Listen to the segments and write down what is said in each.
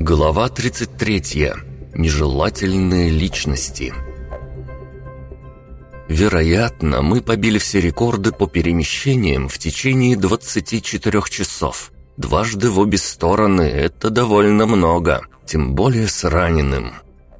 Глава 33. Нежелательные личности. Вероятно, мы побили все рекорды по перемещениям в течение 24 часов. Дважды в обе стороны – это довольно много, тем более с раненым.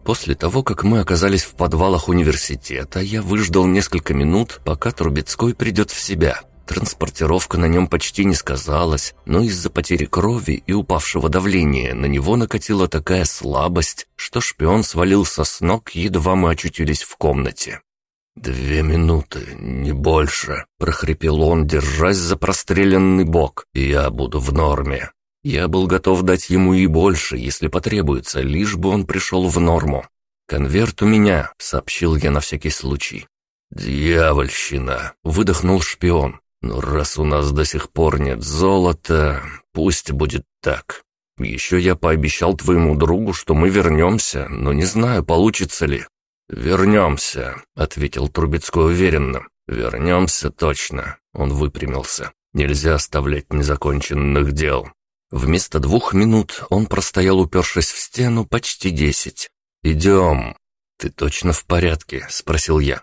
После того, как мы оказались в подвалах университета, я выждал несколько минут, пока Трубецкой придет в себя – Транспортировка на нем почти не сказалась, но из-за потери крови и упавшего давления на него накатила такая слабость, что шпион свалился с ног, едва мы очутились в комнате. «Две минуты, не больше», — прохрипел он, держась за простреленный бок, — «я буду в норме». Я был готов дать ему и больше, если потребуется, лишь бы он пришел в норму. «Конверт у меня», — сообщил я на всякий случай. «Дьявольщина!» — выдохнул шпион. Но раз у нас до сих пор нет золота, пусть будет так. Еще я пообещал твоему другу, что мы вернемся, но не знаю, получится ли». «Вернемся», — ответил Трубецкой уверенно. «Вернемся точно», — он выпрямился. «Нельзя оставлять незаконченных дел». Вместо двух минут он простоял, упершись в стену, почти десять. «Идем». «Ты точно в порядке?» — спросил я.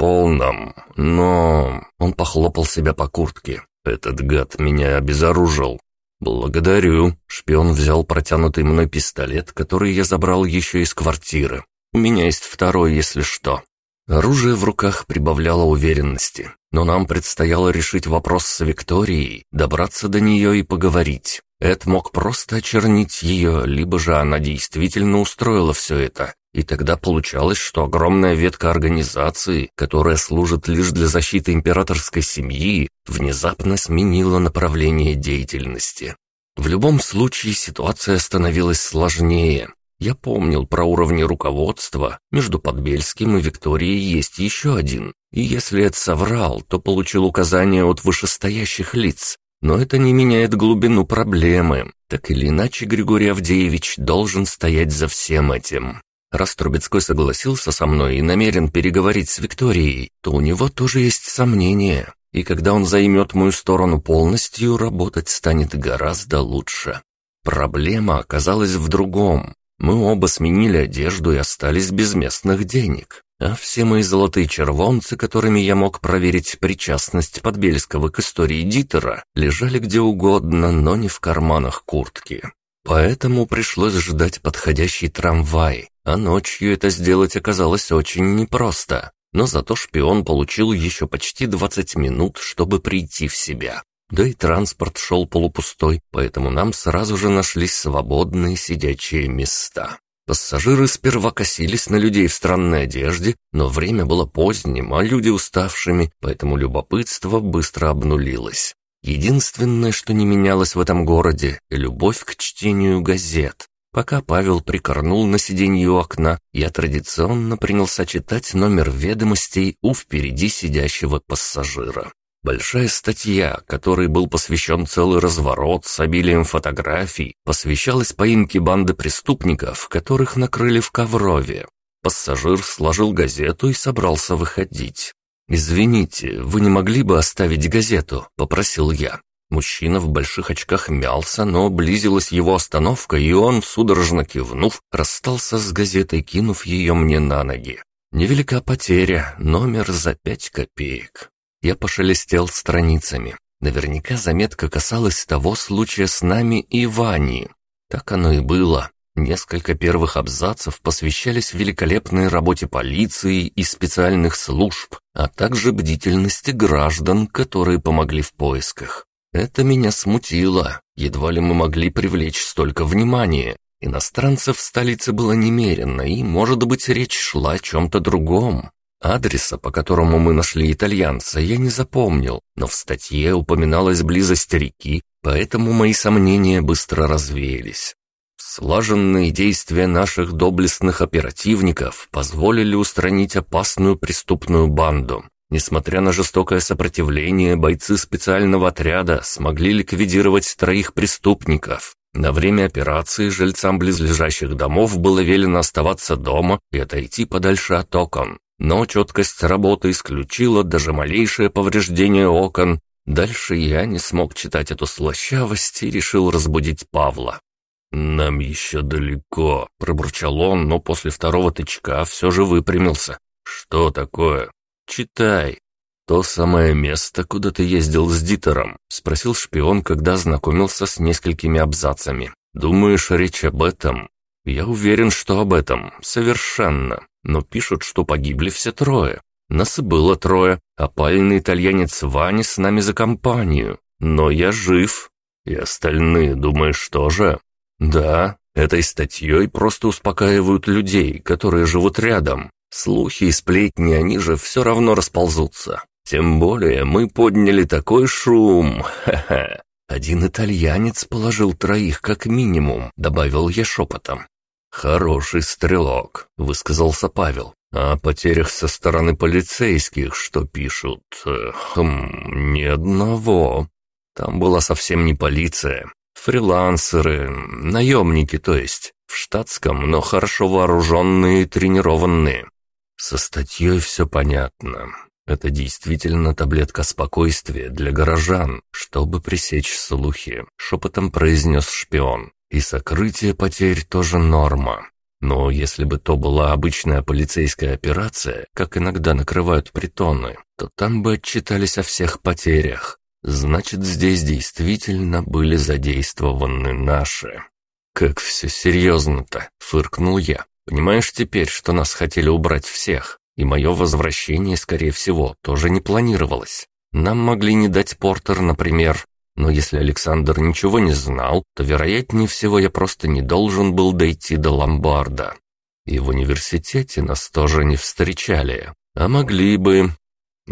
«В полном, но...» Он похлопал себя по куртке. «Этот гад меня обезоружил». «Благодарю». Шпион взял протянутый мной пистолет, который я забрал еще из квартиры. «У меня есть второй, если что». Оружие в руках прибавляло уверенности, но нам предстояло решить вопрос с Викторией, добраться до нее и поговорить. Эд мог просто очернить ее, либо же она действительно устроила все это, и тогда получалось, что огромная ветка организации, которая служит лишь для защиты императорской семьи, внезапно сменила направление деятельности. В любом случае ситуация становилась сложнее. Я помнил про уровни руководства, между Подбельским и Викторией есть еще один. И если это соврал, то получил указания от вышестоящих лиц. Но это не меняет глубину проблемы. Так или иначе, Григорий Авдеевич должен стоять за всем этим. Раз Трубецкой согласился со мной и намерен переговорить с Викторией, то у него тоже есть сомнения. И когда он займет мою сторону полностью, работать станет гораздо лучше. Проблема оказалась в другом. Мы оба сменили одежду и остались без местных денег. А все мои золотые червонцы, которыми я мог проверить причастность Подбельского к истории Дитера, лежали где угодно, но не в карманах куртки. Поэтому пришлось ждать подходящий трамвай, а ночью это сделать оказалось очень непросто. Но зато шпион получил еще почти 20 минут, чтобы прийти в себя. Да и транспорт шел полупустой, поэтому нам сразу же нашлись свободные сидячие места. Пассажиры сперва косились на людей в странной одежде, но время было поздним, а люди уставшими, поэтому любопытство быстро обнулилось. Единственное, что не менялось в этом городе – любовь к чтению газет. Пока Павел прикорнул на сиденье у окна, я традиционно принялся читать номер ведомостей у впереди сидящего пассажира. Большая статья, которой был посвящен целый разворот с обилием фотографий, посвящалась поимке банды преступников, которых накрыли в Коврове. Пассажир сложил газету и собрался выходить. «Извините, вы не могли бы оставить газету?» – попросил я. Мужчина в больших очках мялся, но близилась его остановка, и он, судорожно кивнув, расстался с газетой, кинув ее мне на ноги. Невелика потеря, номер за пять копеек. Я пошелестел страницами. Наверняка заметка касалась того случая с нами и Вани. Так оно и было. Несколько первых абзацев посвящались великолепной работе полиции и специальных служб, а также бдительности граждан, которые помогли в поисках. Это меня смутило. Едва ли мы могли привлечь столько внимания. Иностранцев в столице было немерено, и, может быть, речь шла о чем-то другом. Адреса, по которому мы нашли итальянца, я не запомнил, но в статье упоминалась близость реки, поэтому мои сомнения быстро развеялись. Слаженные действия наших доблестных оперативников позволили устранить опасную преступную банду. Несмотря на жестокое сопротивление, бойцы специального отряда смогли ликвидировать троих преступников. На время операции жильцам близлежащих домов было велено оставаться дома и отойти подальше от окон. Но четкость работы исключила даже малейшее повреждение окон, Дальше я не смог читать эту слащавость и решил разбудить Павла. «Нам еще далеко», — пробурчал он, но после второго тычка все же выпрямился. «Что такое?» «Читай». «То самое место, куда ты ездил с Дитером?» — спросил шпион, когда знакомился с несколькими абзацами. «Думаешь, речь об этом?» «Я уверен, что об этом. Совершенно. Но пишут, что погибли все трое. Нас и было трое, а пальный итальянец Ваня с нами за компанию. Но я жив. И остальные, думаешь, тоже?» «Да, этой статьей просто успокаивают людей, которые живут рядом. Слухи и сплетни, они же все равно расползутся. Тем более мы подняли такой шум, ха-ха. Один итальянец положил троих как минимум», — добавил я шепотом. «Хороший стрелок», — высказался Павел. «О потерях со стороны полицейских, что пишут? Э, хм, ни одного. Там была совсем не полиция. Фрилансеры, наемники, то есть, в штатском, но хорошо вооруженные и тренированные. Со статьей все понятно. Это действительно таблетка спокойствия для горожан, чтобы пресечь слухи, шепотом произнес шпион. И сокрытие потерь тоже норма. Но если бы то была обычная полицейская операция, как иногда накрывают притоны, то там бы отчитались о всех потерях. Значит, здесь действительно были задействованы наши. «Как все серьезно-то!» — фыркнул я. «Понимаешь теперь, что нас хотели убрать всех? И мое возвращение, скорее всего, тоже не планировалось. Нам могли не дать Портер, например. Но если Александр ничего не знал, то, вероятнее всего, я просто не должен был дойти до ломбарда. И в университете нас тоже не встречали. А могли бы,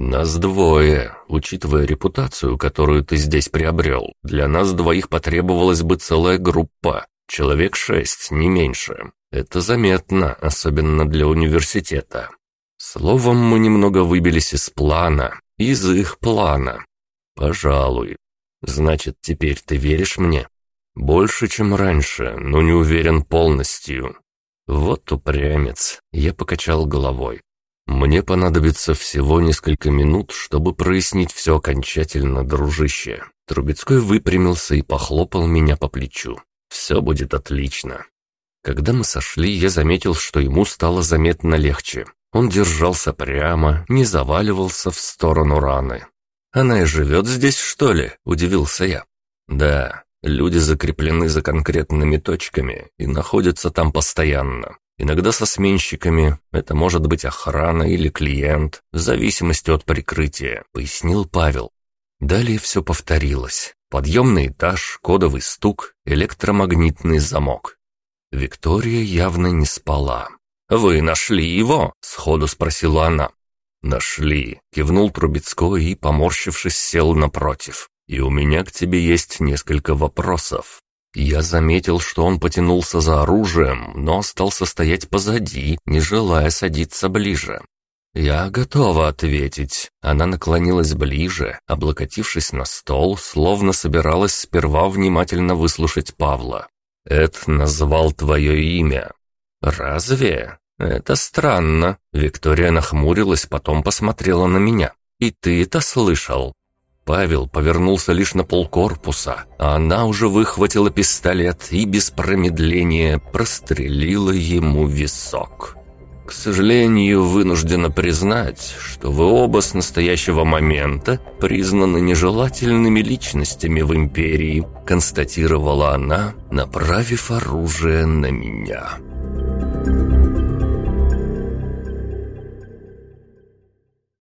«Нас двое. Учитывая репутацию, которую ты здесь приобрел, для нас двоих потребовалась бы целая группа. Человек шесть, не меньше. Это заметно, особенно для университета. Словом, мы немного выбились из плана, из их плана. Пожалуй. Значит, теперь ты веришь мне? Больше, чем раньше, но не уверен полностью. Вот упрямец. Я покачал головой. «Мне понадобится всего несколько минут, чтобы прояснить все окончательно, дружище». Трубецкой выпрямился и похлопал меня по плечу. «Все будет отлично». Когда мы сошли, я заметил, что ему стало заметно легче. Он держался прямо, не заваливался в сторону раны. «Она и живет здесь, что ли?» – удивился я. «Да, люди закреплены за конкретными точками и находятся там постоянно. Иногда со сменщиками, это может быть охрана или клиент, в зависимости от прикрытия, пояснил Павел. Далее все повторилось. Подъемный этаж, кодовый стук, электромагнитный замок. Виктория явно не спала. «Вы нашли его?» — сходу спросила она. «Нашли», — кивнул Трубецкой и, поморщившись, сел напротив. «И у меня к тебе есть несколько вопросов». Я заметил, что он потянулся за оружием, но остался стоять позади, не желая садиться ближе. «Я готова ответить». Она наклонилась ближе, облокотившись на стол, словно собиралась сперва внимательно выслушать Павла. «Эд назвал твое имя». «Разве? Это странно». Виктория нахмурилась, потом посмотрела на меня. «И ты это слышал?» Павел повернулся лишь на полкорпуса, а она уже выхватила пистолет и без промедления прострелила ему висок. К сожалению, вынуждена признать, что вы оба с настоящего момента признаны нежелательными личностями в империи, констатировала она, направив оружие на меня.